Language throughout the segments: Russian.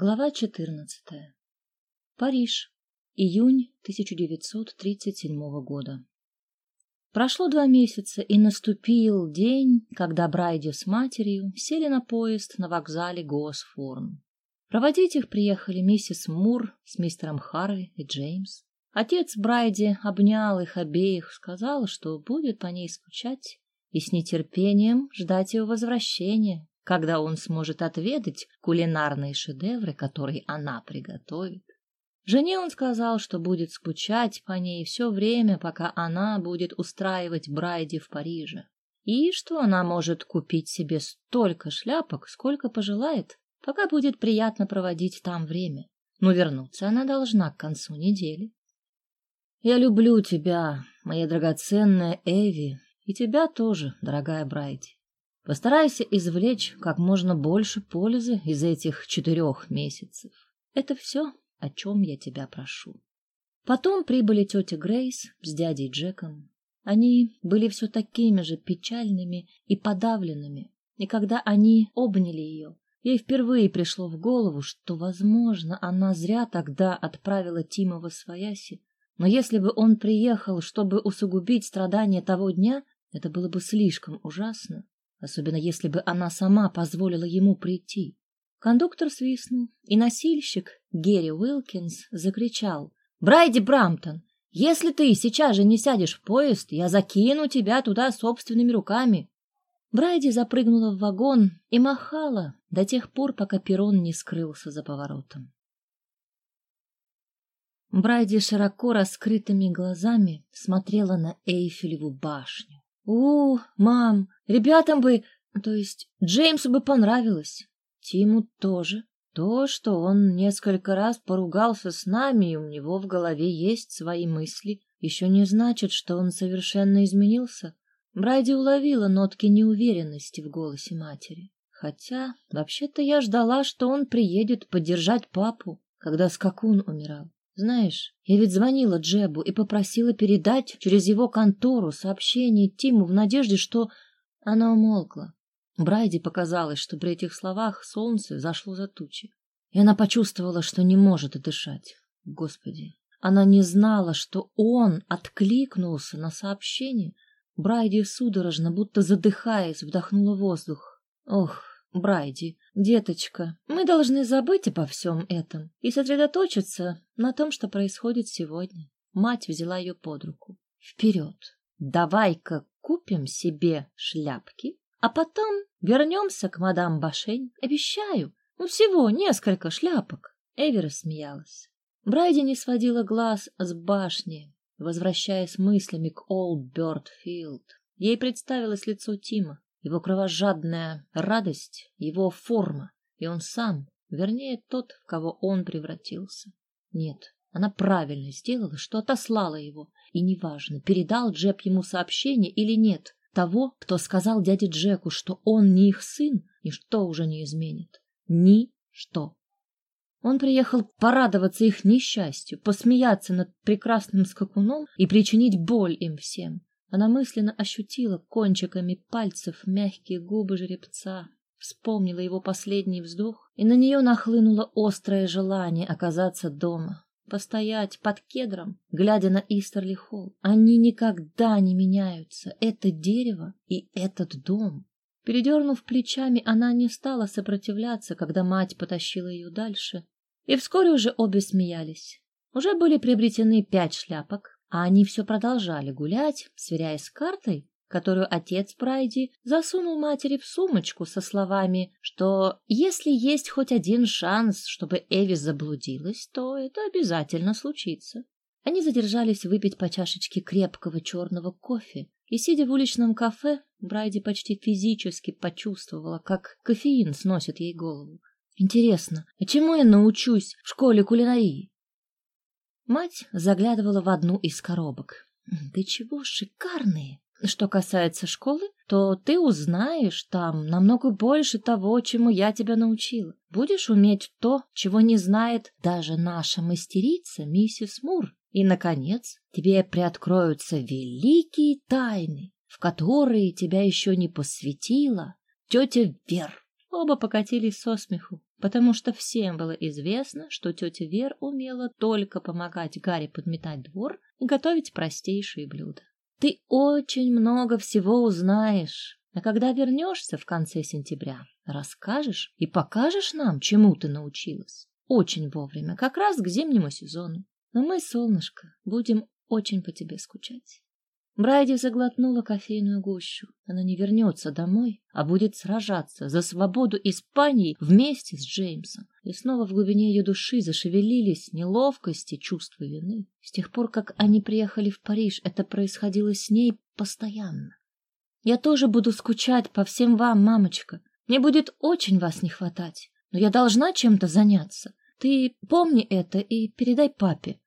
Глава 14. Париж. Июнь 1937 года. Прошло два месяца, и наступил день, когда Брайди с матерью сели на поезд на вокзале Госфорн. Проводить их приехали миссис Мур с мистером Харви и Джеймс. Отец Брайди обнял их обеих, сказал, что будет по ней скучать и с нетерпением ждать его возвращения, когда он сможет отведать кулинарные шедевры, которые она приготовит. Жене он сказал, что будет скучать по ней все время, пока она будет устраивать Брайди в Париже, и что она может купить себе столько шляпок, сколько пожелает, пока будет приятно проводить там время. Но вернуться она должна к концу недели. «Я люблю тебя, моя драгоценная Эви, и тебя тоже, дорогая Брайди. Постарайся извлечь как можно больше пользы из этих четырех месяцев. Это все, о чем я тебя прошу. Потом прибыли тетя Грейс с дядей Джеком. Они были все такими же печальными и подавленными. И когда они обняли ее, ей впервые пришло в голову, что, возможно, она зря тогда отправила Тима в Освояси. Но если бы он приехал, чтобы усугубить страдания того дня, это было бы слишком ужасно особенно если бы она сама позволила ему прийти. Кондуктор свистнул, и носильщик Герри Уилкинс закричал. — Брайди Брамптон, если ты сейчас же не сядешь в поезд, я закину тебя туда собственными руками. Брайди запрыгнула в вагон и махала до тех пор, пока перрон не скрылся за поворотом. Брайди широко раскрытыми глазами смотрела на Эйфелеву башню. У, мам, ребятам бы, то есть Джеймсу бы понравилось. Тиму тоже. То, что он несколько раз поругался с нами, и у него в голове есть свои мысли, еще не значит, что он совершенно изменился. Брайди уловила нотки неуверенности в голосе матери. Хотя, вообще-то я ждала, что он приедет поддержать папу, когда скакун умирал. Знаешь, я ведь звонила Джебу и попросила передать через его контору сообщение Тиму в надежде, что она умолкла. Брайди показалось, что при этих словах солнце зашло за тучи, и она почувствовала, что не может дышать. Господи, она не знала, что он откликнулся на сообщение. Брайди судорожно, будто задыхаясь, вдохнула воздух. Ох, Брайди, деточка, мы должны забыть обо всем этом и сосредоточиться на том, что происходит сегодня. Мать взяла ее под руку. Вперед! Давай-ка купим себе шляпки, а потом вернемся к мадам Башень. Обещаю, ну всего несколько шляпок. Эви рассмеялась. Брайди не сводила глаз с башни, возвращаясь мыслями к Олд Бёрдфилд. Ей представилось лицо Тима, его кровожадная радость, его форма, и он сам, вернее, тот, в кого он превратился. Нет, она правильно сделала, что отослала его, и неважно, передал Джеб ему сообщение или нет. Того, кто сказал дяде Джеку, что он не их сын, ничто уже не изменит. Ни что. Он приехал порадоваться их несчастью, посмеяться над прекрасным скакуном и причинить боль им всем. Она мысленно ощутила кончиками пальцев мягкие губы жеребца, вспомнила его последний вздох, и на нее нахлынуло острое желание оказаться дома, постоять под кедром, глядя на Истерли Холл. Они никогда не меняются, это дерево и этот дом. Передернув плечами, она не стала сопротивляться, когда мать потащила ее дальше, и вскоре уже обе смеялись. Уже были приобретены пять шляпок, а они все продолжали гулять, сверяясь с картой, которую отец Прайди засунул матери в сумочку со словами, что если есть хоть один шанс, чтобы Эви заблудилась, то это обязательно случится. Они задержались выпить по чашечке крепкого черного кофе, и, сидя в уличном кафе, Брайди почти физически почувствовала, как кофеин сносит ей голову. Интересно, а чему я научусь в школе кулинарии? Мать заглядывала в одну из коробок. «Да чего шикарные!» Что касается школы, то ты узнаешь там намного больше того, чему я тебя научила. Будешь уметь то, чего не знает даже наша мастерица, миссис Мур. И, наконец, тебе приоткроются великие тайны, в которые тебя еще не посвятила тетя Вер. Оба покатились со смеху, потому что всем было известно, что тетя Вер умела только помогать Гарри подметать двор и готовить простейшие блюда. Ты очень много всего узнаешь, а когда вернешься в конце сентября, расскажешь и покажешь нам, чему ты научилась. Очень вовремя, как раз к зимнему сезону. Но мы, солнышко, будем очень по тебе скучать. Брайди заглотнула кофейную гущу. Она не вернется домой, а будет сражаться за свободу Испании вместе с Джеймсом. И снова в глубине ее души зашевелились неловкости, чувства вины. С тех пор, как они приехали в Париж, это происходило с ней постоянно. Я тоже буду скучать по всем вам, мамочка. Мне будет очень вас не хватать. Но я должна чем-то заняться. Ты помни это и передай папе.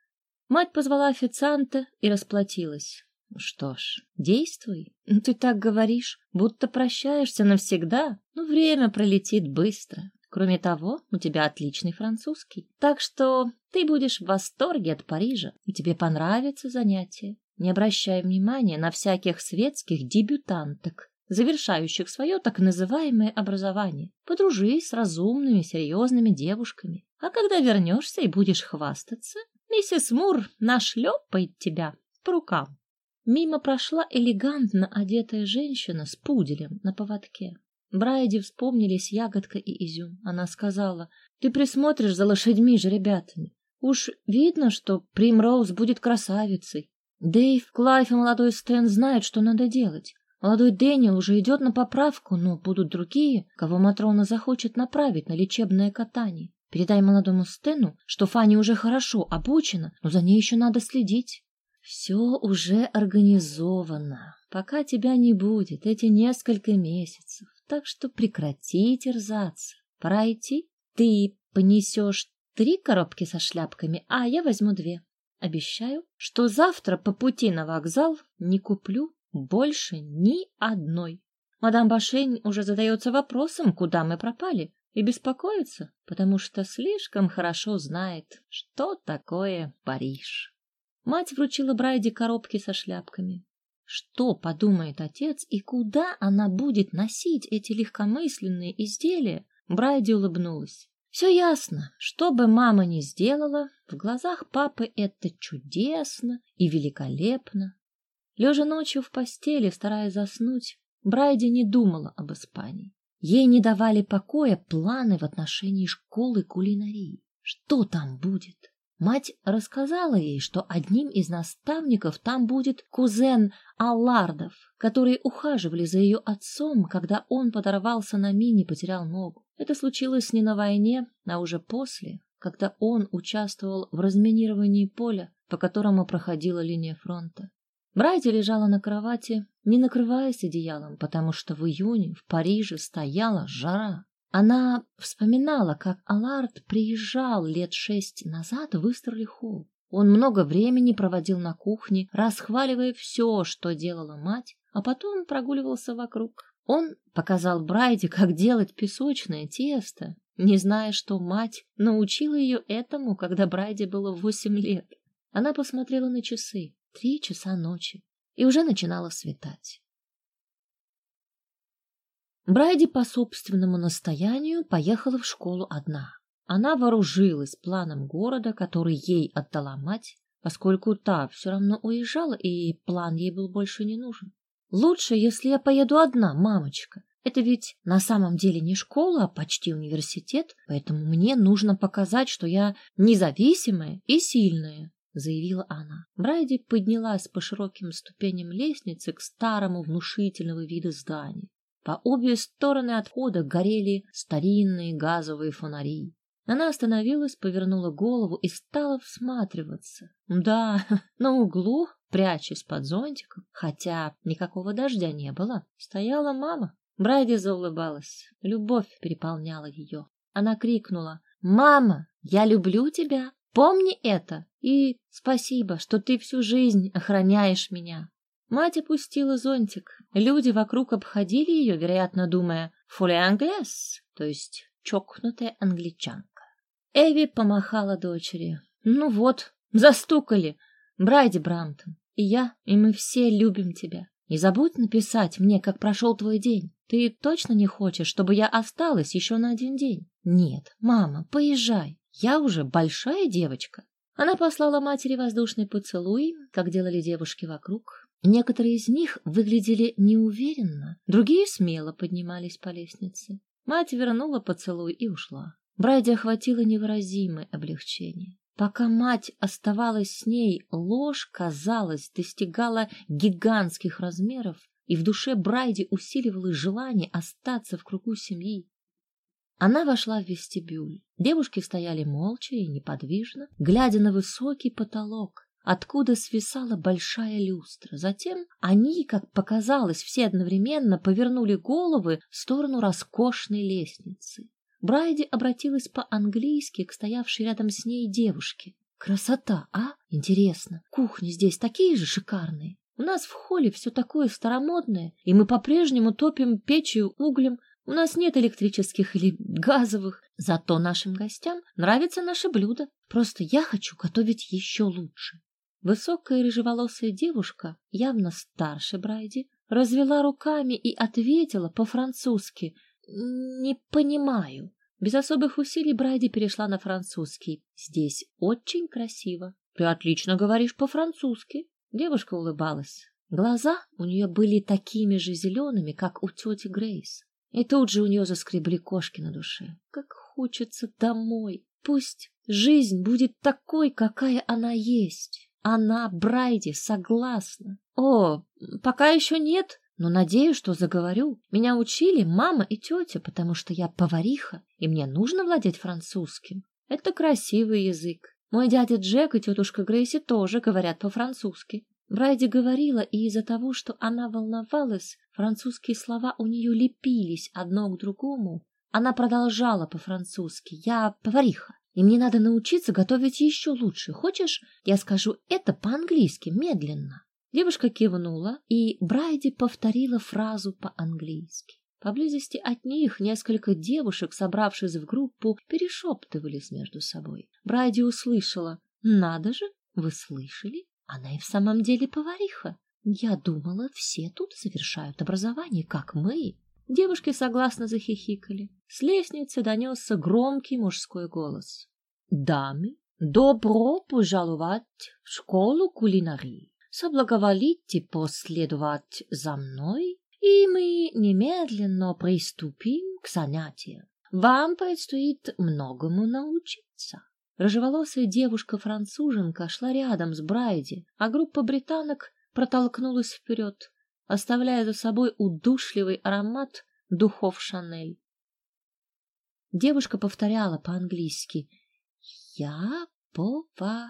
Мать позвала официанта и расплатилась. Что ж, действуй. Ну, ты так говоришь, будто прощаешься навсегда. Но время пролетит быстро. Кроме того, у тебя отличный французский. Так что ты будешь в восторге от Парижа, и тебе понравится занятие. Не обращай внимания на всяких светских дебютанток, завершающих свое так называемое образование. Подружись с разумными, серьезными девушками. А когда вернешься и будешь хвастаться, миссис Мур нашлепает тебя по рукам. Мимо прошла элегантно одетая женщина с пуделем на поводке. Брайди вспомнились ягодка и изюм. Она сказала, ты присмотришь за лошадьми же ребятами. Уж видно, что Примроуз будет красавицей. Дэйв, Клайф и молодой Стэн знают, что надо делать. Молодой Дэниел уже идет на поправку, но будут другие, кого Матрона захочет направить на лечебное катание. Передай молодому Стэну, что Фанни уже хорошо обучена, но за ней еще надо следить. Все уже организовано. Пока тебя не будет эти несколько месяцев, так что прекрати терзаться. Пора. Ты понесешь три коробки со шляпками, а я возьму две. Обещаю, что завтра по пути на вокзал не куплю больше ни одной. Мадам Башень уже задается вопросом, куда мы пропали, и беспокоится, потому что слишком хорошо знает, что такое Париж. Мать вручила Брайде коробки со шляпками. Что подумает отец и куда она будет носить эти легкомысленные изделия? Брайди улыбнулась. Все ясно. Что бы мама ни сделала, в глазах папы это чудесно и великолепно. Лежа ночью в постели, стараясь заснуть, Брайди не думала об Испании. Ей не давали покоя планы в отношении школы кулинарии. Что там будет? Мать рассказала ей, что одним из наставников там будет кузен Аллардов, которые ухаживали за ее отцом, когда он подорвался на мине и потерял ногу. Это случилось не на войне, а уже после, когда он участвовал в разминировании поля, по которому проходила линия фронта. Брайди лежала на кровати, не накрываясь одеялом, потому что в июне в Париже стояла жара. Она вспоминала, как Аларт приезжал лет шесть назад в Истерли-Холл. Он много времени проводил на кухне, расхваливая все, что делала мать, а потом прогуливался вокруг. Он показал Брайде, как делать песочное тесто, не зная, что мать научила ее этому, когда Брайде было восемь лет. Она посмотрела на часы. Три часа ночи. И уже начинало светать. Брайди по собственному настоянию поехала в школу одна. Она вооружилась планом города, который ей отдала мать, поскольку та все равно уезжала, и план ей был больше не нужен. Лучше, если я поеду одна, мамочка. Это ведь на самом деле не школа, а почти университет, поэтому мне нужно показать, что я независимая и сильная, заявила она. Брайди поднялась по широким ступеням лестницы к старому внушительного вида зданию. По обе стороны отхода горели старинные газовые фонари. Она остановилась, повернула голову и стала всматриваться. Да, на углу, прячась под зонтиком, хотя никакого дождя не было, стояла мама. Брайди заулыбалась. Любовь переполняла ее. Она крикнула «Мама, я люблю тебя! Помни это! И спасибо, что ты всю жизнь охраняешь меня!» Мать опустила зонтик. Люди вокруг обходили ее, вероятно, думая «фоле англес», то есть чокнутая англичанка. Эви помахала дочери. «Ну вот, застукали. Брайди Брамтон, и я, и мы все любим тебя. Не забудь написать мне, как прошел твой день. Ты точно не хочешь, чтобы я осталась еще на один день? Нет, мама, поезжай. Я уже большая девочка. Она послала матери воздушный поцелуй, как делали девушки вокруг. Некоторые из них выглядели неуверенно, другие смело поднимались по лестнице. Мать вернула поцелуй и ушла. Брайди охватило невыразимое облегчение. Пока мать оставалась с ней, ложь, казалось, достигала гигантских размеров, и в душе Брайди усиливалось желание остаться в кругу семьи. Она вошла в вестибюль. Девушки стояли молча и неподвижно, глядя на высокий потолок, откуда свисала большая люстра. Затем они, как показалось, все одновременно повернули головы в сторону роскошной лестницы. Брайди обратилась по-английски к стоявшей рядом с ней девушке. Красота, а? Интересно, кухни здесь такие же шикарные? У нас в холле все такое старомодное, и мы по-прежнему топим печью углем, у нас нет электрических или газовых, зато нашим гостям нравится наше блюдо. Просто я хочу готовить еще лучше. Высокая рыжеволосая девушка, явно старше Брайди, развела руками и ответила по-французски «Не понимаю». Без особых усилий Брайди перешла на французский. «Здесь очень красиво». «Ты отлично говоришь по-французски». Девушка улыбалась. Глаза у нее были такими же зелеными, как у тети Грейс. И тут же у нее заскребли кошки на душе. Как хочется домой. Пусть жизнь будет такой, какая она есть. Она, Брайди, согласна. О, пока еще нет, но надеюсь, что заговорю. Меня учили мама и тетя, потому что я повариха, и мне нужно владеть французским. Это красивый язык. Мой дядя Джек и тетушка Грейси тоже говорят по-французски. Брайди говорила, и из-за того, что она волновалась, французские слова у нее лепились одно к другому. Она продолжала по-французски. «Я повариха, и мне надо научиться готовить еще лучше. Хочешь, я скажу это по-английски, медленно?» Девушка кивнула, и Брайди повторила фразу по-английски. Поблизости от них несколько девушек, собравшись в группу, перешептывались между собой. Брайди услышала. «Надо же, вы слышали? Она и в самом деле повариха. Я думала, все тут совершают образование, как мы. Девушки согласно захихикали. С лестницы донесся громкий мужской голос. Дамы, добро пожаловать в школу кулинарии. Соблаговолите последовать за мной, и мы немедленно приступим к занятиям. Вам предстоит многому научиться. Рыжеволосая девушка-француженка шла рядом с Брайди, а группа британок протолкнулась вперед, оставляя за собой удушливый аромат духов Шанель. Девушка повторяла по-английски «Я повариха,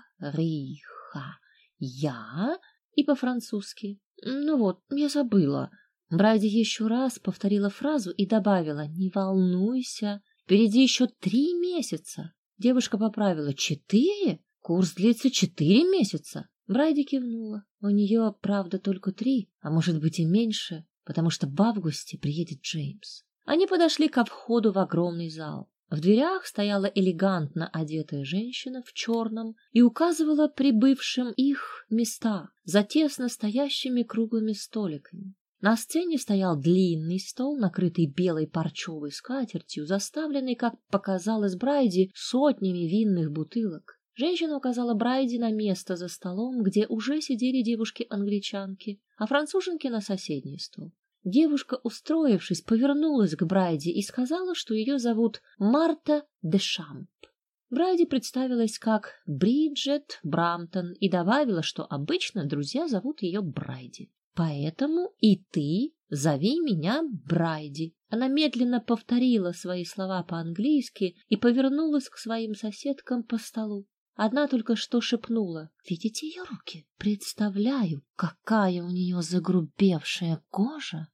я» и по-французски «Ну вот, я забыла». Брайди еще раз повторила фразу и добавила «Не волнуйся, впереди еще три месяца». Девушка поправила. Четыре? Курс длится четыре месяца. Брайди кивнула. У нее, правда, только три, а может быть и меньше, потому что в августе приедет Джеймс. Они подошли ко входу в огромный зал. В дверях стояла элегантно одетая женщина в черном и указывала прибывшим их места за тесно стоящими круглыми столиками. На сцене стоял длинный стол, накрытый белой парчевой скатертью, заставленный, как показалось Брайди, сотнями винных бутылок. Женщина указала Брайди на место за столом, где уже сидели девушки-англичанки, а француженки на соседний стол. Девушка, устроившись, повернулась к Брайди и сказала, что ее зовут Марта де Шамп. Брайди представилась как Бриджет Брамтон и добавила, что обычно друзья зовут ее Брайди. Поэтому и ты зови меня Брайди. Она медленно повторила свои слова по-английски и повернулась к своим соседкам по столу. Одна только что шепнула. Видите ее руки? Представляю, какая у нее загрубевшая кожа.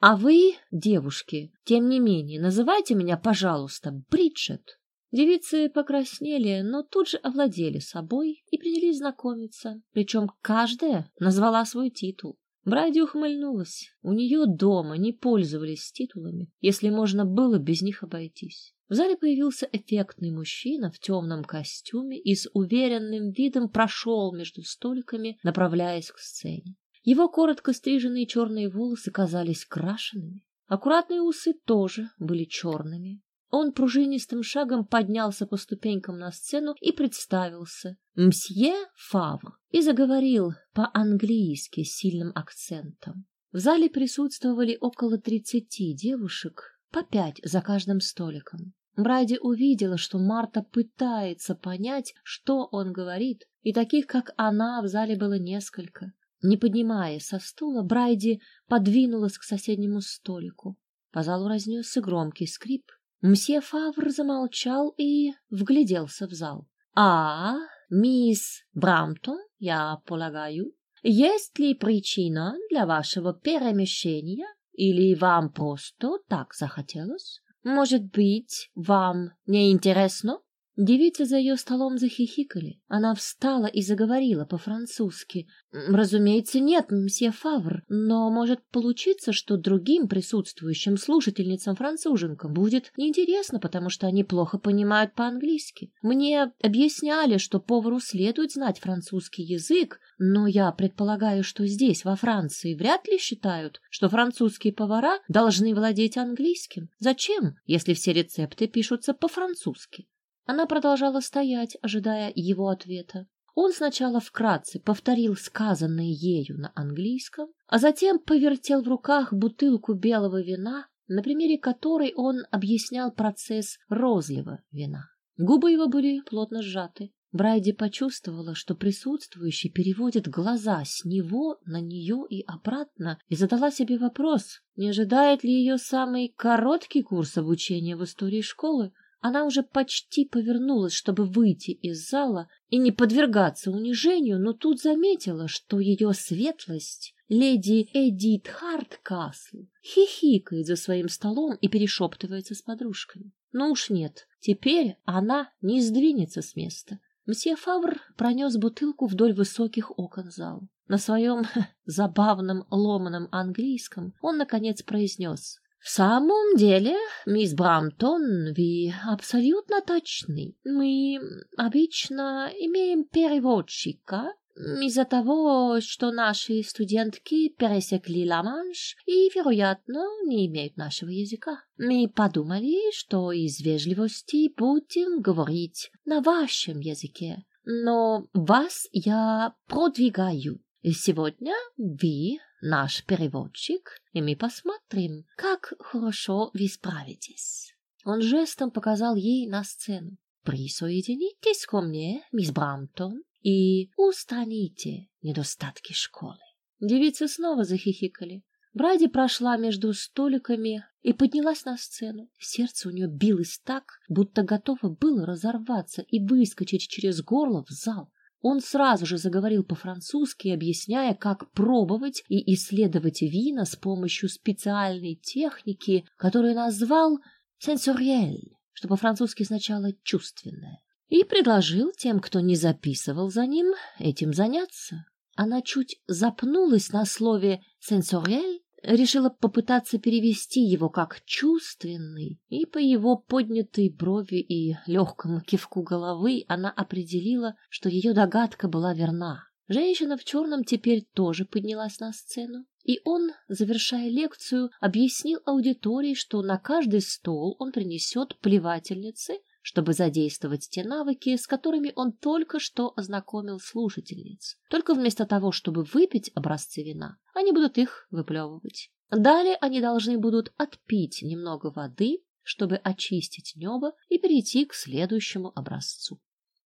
А вы, девушки, тем не менее, называйте меня, пожалуйста, Бриджет. Девицы покраснели, но тут же овладели собой и принялись знакомиться. Причем каждая назвала свой титул. Брайди ухмыльнулась. У нее дома не пользовались титулами, если можно было без них обойтись. В зале появился эффектный мужчина в темном костюме и с уверенным видом прошел между столиками, направляясь к сцене. Его коротко стриженные черные волосы казались крашенными, Аккуратные усы тоже были черными. Он пружинистым шагом поднялся по ступенькам на сцену и представился «Мсье Фавр» и заговорил по-английски с сильным акцентом. В зале присутствовали около тридцати девушек, по пять за каждым столиком. Брайди увидела, что Марта пытается понять, что он говорит, и таких, как она, в зале было несколько. Не поднимаясь со стула, Брайди подвинулась к соседнему столику. По залу разнесся громкий скрип. Мсье Фавр замолчал и вгляделся в зал. — А, мисс Брамтон, я полагаю, есть ли причина для вашего перемещения или вам просто так захотелось? Может быть, вам не интересно? Девицы за ее столом захихикали. Она встала и заговорила по-французски. Разумеется, нет, мсье Фавр, но может получиться, что другим присутствующим слушательницам-француженкам будет неинтересно, потому что они плохо понимают по-английски. Мне объясняли, что повару следует знать французский язык, но я предполагаю, что здесь, во Франции, вряд ли считают, что французские повара должны владеть английским. Зачем, если все рецепты пишутся по-французски? Она продолжала стоять, ожидая его ответа. Он сначала вкратце повторил сказанное ею на английском, а затем повертел в руках бутылку белого вина, на примере которой он объяснял процесс розлива вина. Губы его были плотно сжаты. Брайди почувствовала, что присутствующий переводит глаза с него на нее и обратно, и задала себе вопрос, не ожидает ли ее самый короткий курс обучения в истории школы. Она уже почти повернулась, чтобы выйти из зала и не подвергаться унижению, но тут заметила, что ее светлость, леди Эдит Харткасл, хихикает за своим столом и перешептывается с подружками. Ну уж нет, теперь она не сдвинется с места. Мсье Фавр пронес бутылку вдоль высоких окон зала. На своем забавном ломаном английском он, наконец, произнес в самом деле, мисс Брамтон, вы абсолютно точны. Мы обычно имеем переводчика из-за того, что наши студентки пересекли Ла-Манш и, вероятно, не имеют нашего языка. Мы подумали, что из вежливости будем говорить на вашем языке. Но вас я продвигаю. Сегодня вы наш переводчик, и мы посмотрим, как хорошо вы справитесь. Он жестом показал ей на сцену. Присоединитесь ко мне, мисс Брамтон, и устраните недостатки школы. Девицы снова захихикали. Бради прошла между столиками и поднялась на сцену. Сердце у нее билось так, будто готово было разорваться и выскочить через горло в зал. Он сразу же заговорил по-французски, объясняя, как пробовать и исследовать вина с помощью специальной техники, которую назвал «сенсориэль», что по-французски сначала «чувственное», и предложил тем, кто не записывал за ним, этим заняться. Она чуть запнулась на слове «сенсориэль», решила попытаться перевести его как чувственный, и по его поднятой брови и легкому кивку головы она определила, что ее догадка была верна. Женщина в черном теперь тоже поднялась на сцену, и он, завершая лекцию, объяснил аудитории, что на каждый стол он принесет плевательницы, чтобы задействовать те навыки, с которыми он только что ознакомил слушательниц. Только вместо того, чтобы выпить образцы вина, они будут их выплевывать. Далее они должны будут отпить немного воды, чтобы очистить небо и перейти к следующему образцу.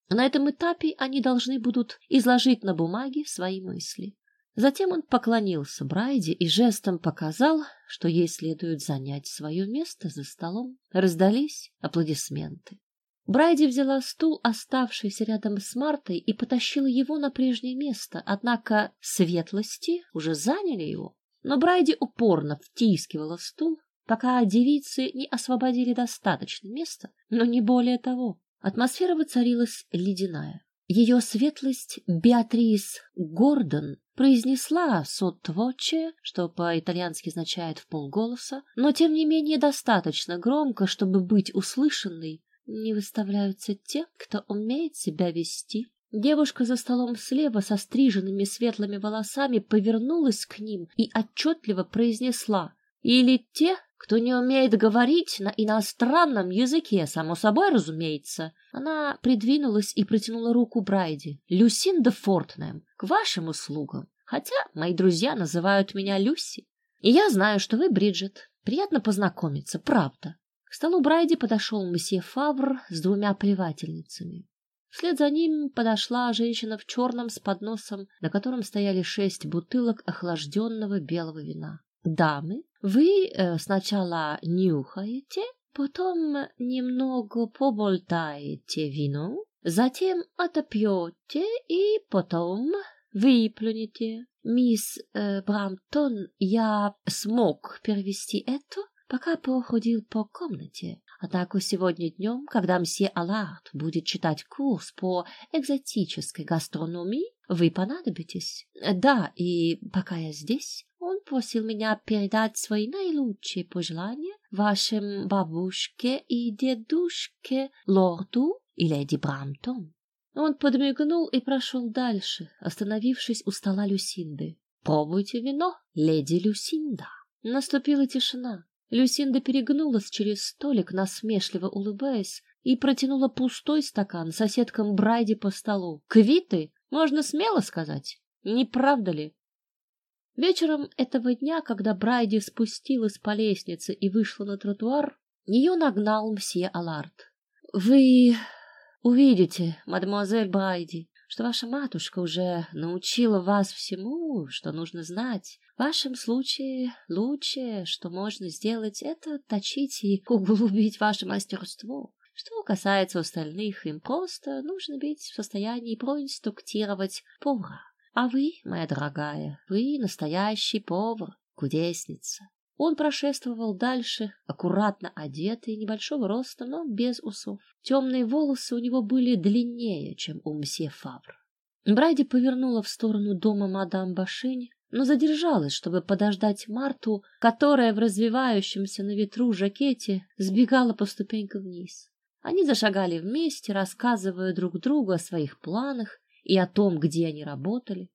На этом этапе они должны будут изложить на бумаге свои мысли. Затем он поклонился Брайде и жестом показал, что ей следует занять свое место за столом. Раздались аплодисменты. Брайди взяла стул, оставшийся рядом с Мартой, и потащила его на прежнее место, однако светлости уже заняли его. Но Брайди упорно втискивала стул, пока девицы не освободили достаточно места, но не более того. Атмосфера воцарилась ледяная. Ее светлость Беатрис Гордон произнесла соттвоче, что по-итальянски означает в полголоса, но тем не менее достаточно громко, чтобы быть услышанной не выставляются те, кто умеет себя вести. Девушка за столом слева со стриженными светлыми волосами повернулась к ним и отчетливо произнесла «Или те, кто не умеет говорить на иностранном языке, само собой, разумеется. Она придвинулась и протянула руку Брайди. Люсинда Фортнем, к вашим услугам. Хотя мои друзья называют меня Люси. И я знаю, что вы Бриджит. Приятно познакомиться, правда. Столу Брайди подошел месье Фавр с двумя плевательницами. Вслед за ним подошла женщина в черном с подносом, на котором стояли шесть бутылок охлажденного белого вина. Дамы, вы э, сначала нюхаете, потом немного поболтаете вино, затем отопьете и потом выплюнете. Мисс э, Брамтон, я смог перевести это, пока походил по комнате. Однако сегодня днем, когда мсье Аларт будет читать курс по экзотической гастрономии, вы понадобитесь. Да, и пока я здесь, он просил меня передать свои наилучшие пожелания вашим бабушке и дедушке, лорду и леди Брамтон. Он подмигнул и прошел дальше, остановившись у стола Люсинды. «Пробуйте вино, леди Люсинда». Наступила тишина. Люсинда перегнулась через столик, насмешливо улыбаясь, и протянула пустой стакан соседкам Брайди по столу. Квиты, можно смело сказать, не правда ли? Вечером этого дня, когда Брайди спустилась по лестнице и вышла на тротуар, ее нагнал мсье Аларт. — Вы увидите, мадемуазель Брайди, что ваша матушка уже научила вас всему, что нужно знать. В вашем случае лучшее, что можно сделать, это точить и углубить ваше мастерство. Что касается остальных, им просто нужно быть в состоянии проинструктировать повара. А вы, моя дорогая, вы настоящий повар, кудесница. Он прошествовал дальше, аккуратно одетый, небольшого роста, но без усов. Темные волосы у него были длиннее, чем у мсье Фавр. Брайди повернула в сторону дома мадам Башинь, но задержалась, чтобы подождать Марту, которая в развивающемся на ветру жакете сбегала по ступенькам вниз. Они зашагали вместе, рассказывая друг другу о своих планах и о том, где они работали.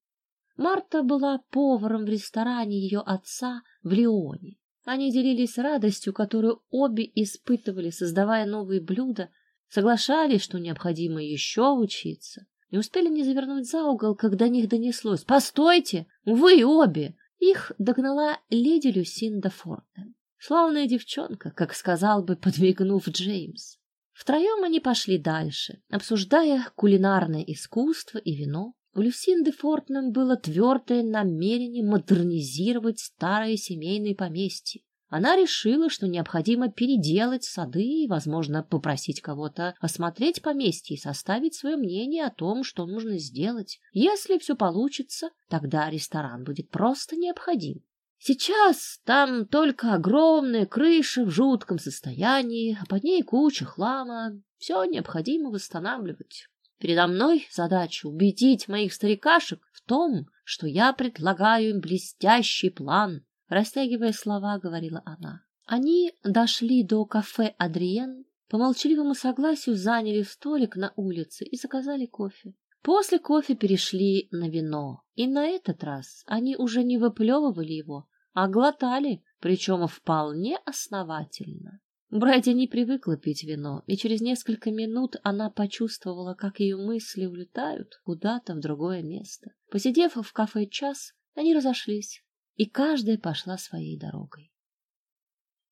Марта была поваром в ресторане ее отца в Лионе. Они делились радостью, которую обе испытывали, создавая новые блюда, соглашались, что необходимо еще учиться. Не успели не завернуть за угол, когда них донеслось. «Постойте! Вы обе!» Их догнала леди Люсинда Фортен. Славная девчонка, как сказал бы, подмигнув Джеймс. Втроем они пошли дальше, обсуждая кулинарное искусство и вино, у Люсинды Фортнем было твердое намерение модернизировать старые семейные поместья. Она решила, что необходимо переделать сады и, возможно, попросить кого-то осмотреть поместье и составить свое мнение о том, что нужно сделать. Если все получится, тогда ресторан будет просто необходим. Сейчас там только огромная крыша в жутком состоянии, а под ней куча хлама. Все необходимо восстанавливать. Передо мной задача убедить моих старикашек в том, что я предлагаю им блестящий план, растягивая слова, говорила она. Они дошли до кафе Адриен, по молчаливому согласию заняли столик на улице и заказали кофе. После кофе перешли на вино, и на этот раз они уже не выплевывали его, а глотали, причем вполне основательно. Брайди не привыкла пить вино, и через несколько минут она почувствовала, как ее мысли улетают куда-то в другое место. Посидев в кафе час, они разошлись, и каждая пошла своей дорогой.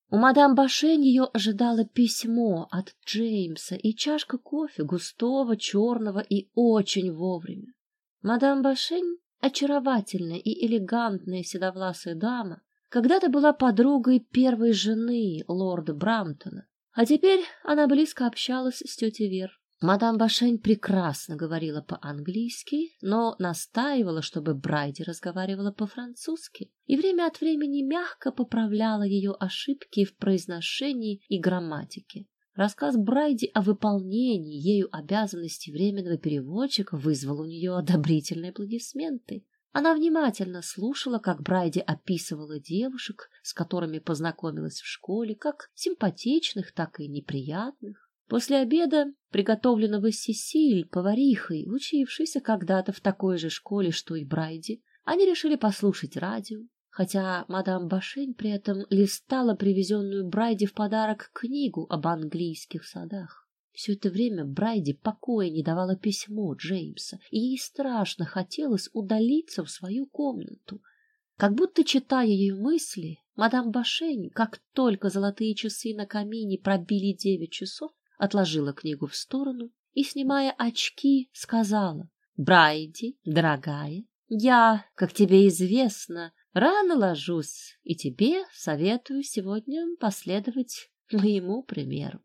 У мадам Башень ее ожидало письмо от Джеймса и чашка кофе густого, черного и очень вовремя. Мадам Башень, очаровательная и элегантная седовласая дама, когда-то была подругой первой жены лорда Брамтона, а теперь она близко общалась с тетей Вер. Мадам Башень прекрасно говорила по-английски, но настаивала, чтобы Брайди разговаривала по-французски, и время от времени мягко поправляла ее ошибки в произношении и грамматике. Рассказ Брайди о выполнении ею обязанностей временного переводчика вызвал у нее одобрительные аплодисменты. Она внимательно слушала, как Брайди описывала девушек, с которыми познакомилась в школе, как симпатичных, так и неприятных. После обеда, приготовленного Сесиль, поварихой, учившейся когда-то в такой же школе, что и Брайди, они решили послушать радио. хотя мадам Башень при этом листала привезенную Брайди в подарок книгу об английских садах. Все это время Брайди покоя не давала письмо Джеймса, и ей страшно хотелось удалиться в свою комнату. Как будто читая ее мысли, мадам Башень, как только золотые часы на камине пробили девять часов, отложила книгу в сторону и, снимая очки, сказала, «Брайди, дорогая, я, как тебе известно, рано ложусь, и тебе советую сегодня последовать моему примеру.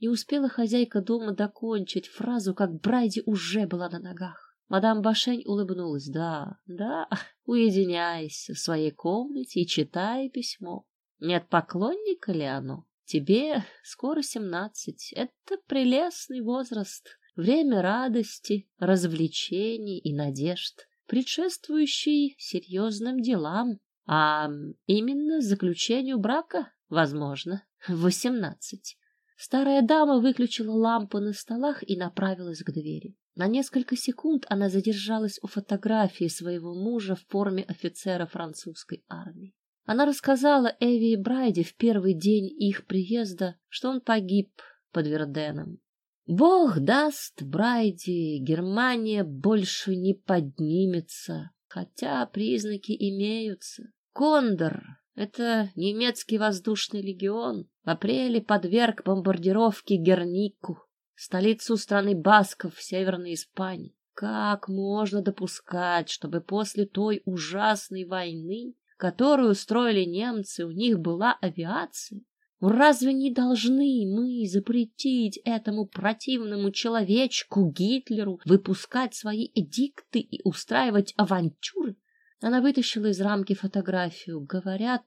Не успела хозяйка дома докончить фразу, как Брайди уже была на ногах. Мадам Башень улыбнулась. Да, да, уединяйся в своей комнате и читай письмо. Нет поклонника ли оно? Тебе скоро семнадцать. Это прелестный возраст. Время радости, развлечений и надежд предшествующий серьезным делам, а именно заключению брака, возможно, в восемнадцать. Старая дама выключила лампу на столах и направилась к двери. На несколько секунд она задержалась у фотографии своего мужа в форме офицера французской армии. Она рассказала Эви и Брайде в первый день их приезда, что он погиб под Верденом. Бог даст, Брайди, Германия больше не поднимется, хотя признаки имеются. Кондор — это немецкий воздушный легион. В апреле подверг бомбардировке Гернику, столицу страны Басков в Северной Испании. Как можно допускать, чтобы после той ужасной войны, которую устроили немцы, у них была авиация? Разве не должны мы запретить этому противному человечку Гитлеру выпускать свои эдикты и устраивать авантюры? Она вытащила из рамки фотографию. Говорят,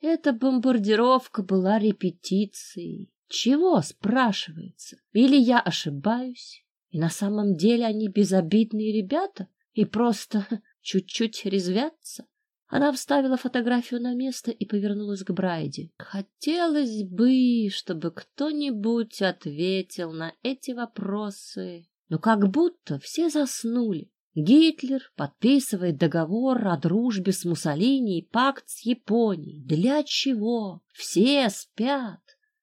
эта бомбардировка была репетицией. Чего, спрашивается? Или я ошибаюсь? И на самом деле они безобидные ребята и просто чуть-чуть резвятся? Она вставила фотографию на место и повернулась к Брайде. Хотелось бы, чтобы кто-нибудь ответил на эти вопросы. Но как будто все заснули. Гитлер подписывает договор о дружбе с Муссолини и пакт с Японией. Для чего? Все спят.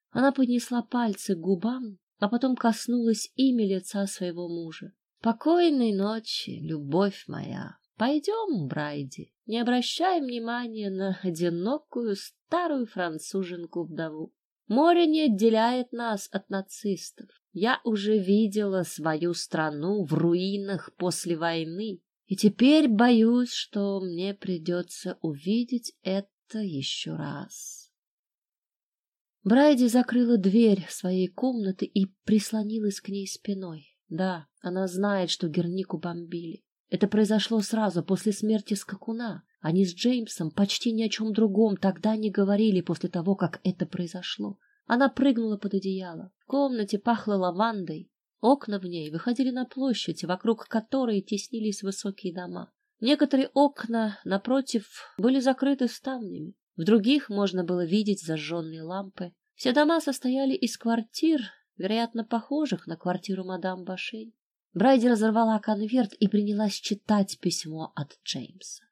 Она поднесла пальцы к губам, а потом коснулась ими лица своего мужа. Спокойной ночи, любовь моя. Пойдем, Брайди, не обращай внимания на одинокую старую француженку-вдову. Море не отделяет нас от нацистов. Я уже видела свою страну в руинах после войны, и теперь боюсь, что мне придется увидеть это еще раз. Брайди закрыла дверь своей комнаты и прислонилась к ней спиной. Да, она знает, что Гернику бомбили. Это произошло сразу после смерти скакуна. Они с Джеймсом почти ни о чем другом тогда не говорили после того, как это произошло. Она прыгнула под одеяло. В комнате пахло лавандой. Окна в ней выходили на площадь, вокруг которой теснились высокие дома. Некоторые окна, напротив, были закрыты ставнями. В других можно было видеть зажженные лампы. Все дома состояли из квартир, вероятно, похожих на квартиру мадам Башень. Брайди разорвала конверт и принялась читать письмо от Джеймса.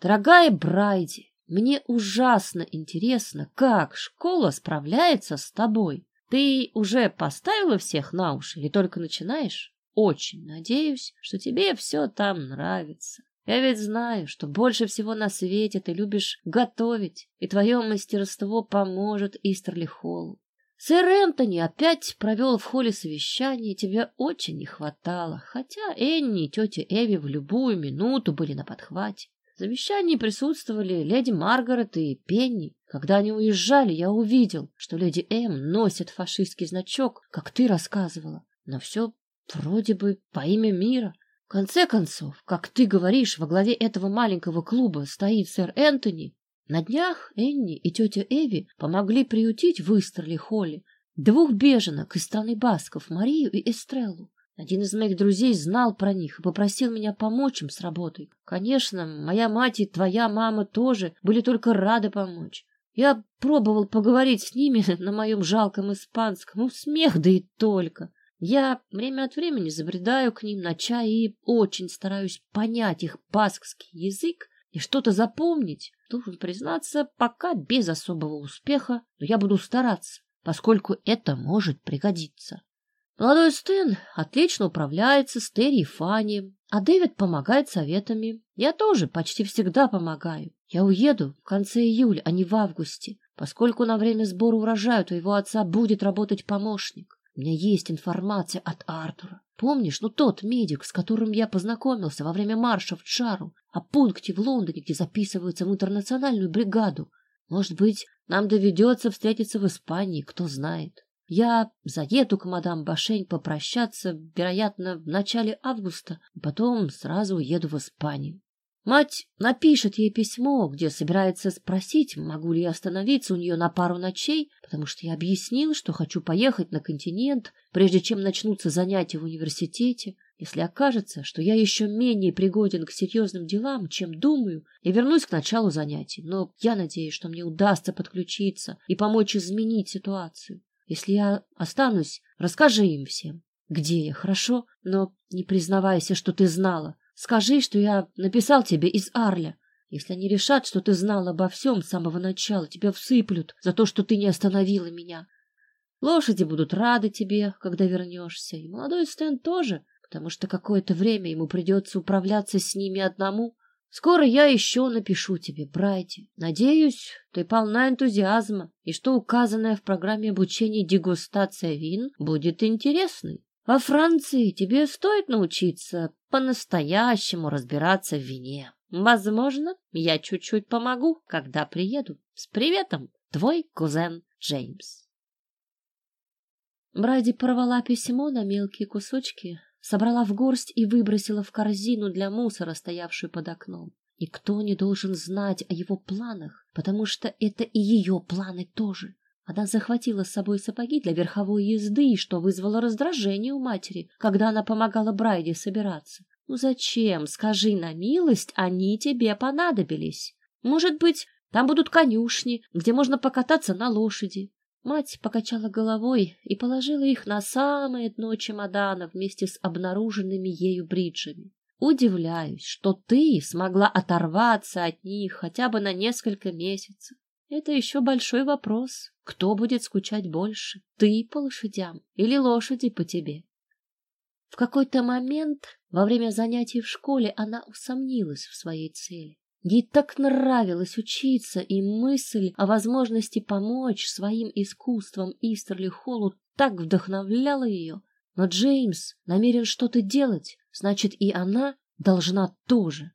«Дорогая Брайди, мне ужасно интересно, как школа справляется с тобой. Ты уже поставила всех на уши или только начинаешь? Очень надеюсь, что тебе все там нравится. Я ведь знаю, что больше всего на свете ты любишь готовить, и твое мастерство поможет Истерли Холлу. Сэр Энтони опять провел в холле совещание, тебе очень не хватало, хотя Энни и тетя Эви в любую минуту были на подхвате. В совещании присутствовали леди Маргарет и Пенни. Когда они уезжали, я увидел, что леди М носит фашистский значок, как ты рассказывала. Но все вроде бы по имя мира. В конце концов, как ты говоришь, во главе этого маленького клуба стоит сэр Энтони, на днях Энни и тетя Эви помогли приютить в Истерли Холле двух беженок из страны Басков, Марию и Эстреллу. Один из моих друзей знал про них и попросил меня помочь им с работой. Конечно, моя мать и твоя мама тоже были только рады помочь. Я пробовал поговорить с ними на моем жалком испанском, ну, смех да и только. Я время от времени забредаю к ним на чай и очень стараюсь понять их баскский язык и что-то запомнить, должен признаться, пока без особого успеха, но я буду стараться, поскольку это может пригодиться. Молодой Стэн отлично управляется с Терри и Фанни, а Дэвид помогает советами. Я тоже почти всегда помогаю. Я уеду в конце июля, а не в августе, поскольку на время сбора урожая у твоего отца будет работать помощник. У меня есть информация от Артура. Помнишь, ну тот медик, с которым я познакомился во время марша в Чару, о пункте в Лондоне, где записываются в интернациональную бригаду? Может быть, нам доведется встретиться в Испании, кто знает. Я заеду к мадам Башень попрощаться, вероятно, в начале августа, потом сразу уеду в Испанию. Мать напишет ей письмо, где собирается спросить, могу ли я остановиться у нее на пару ночей, потому что я объяснил, что хочу поехать на континент, прежде чем начнутся занятия в университете. Если окажется, что я еще менее пригоден к серьезным делам, чем думаю, я вернусь к началу занятий, но я надеюсь, что мне удастся подключиться и помочь изменить ситуацию. Если я останусь, расскажи им всем, где я, хорошо? Но не признавайся, что ты знала. Скажи, что я написал тебе из Арля. Если они решат, что ты знал обо всем с самого начала, тебя всыплют за то, что ты не остановила меня. Лошади будут рады тебе, когда вернешься, и молодой Стэн тоже, потому что какое-то время ему придется управляться с ними одному. Скоро я еще напишу тебе, Брайди. Надеюсь, ты полна энтузиазма, и что указанная в программе обучения дегустация вин будет интересной. Во Франции тебе стоит научиться по-настоящему разбираться в вине. Возможно, я чуть-чуть помогу, когда приеду. С приветом, твой кузен Джеймс. Бради порвала письмо на мелкие кусочки, собрала в горсть и выбросила в корзину для мусора, стоявшую под окном. Никто не должен знать о его планах, потому что это и ее планы тоже. Она захватила с собой сапоги для верховой езды, что вызвало раздражение у матери, когда она помогала Брайде собираться. Ну зачем, скажи на милость, они тебе понадобились? Может быть, там будут конюшни, где можно покататься на лошади. Мать покачала головой и положила их на самое дно чемодана вместе с обнаруженными ею бриджами. Удивляюсь, что ты смогла оторваться от них хотя бы на несколько месяцев. Это еще большой вопрос. Кто будет скучать больше? Ты по лошадям или лошади по тебе? В какой-то момент во время занятий в школе она усомнилась в своей цели. Ей так нравилось учиться, и мысль о возможности помочь своим искусством Истерли Холлу так вдохновляла ее. Но Джеймс намерен что-то делать, значит, и она должна тоже.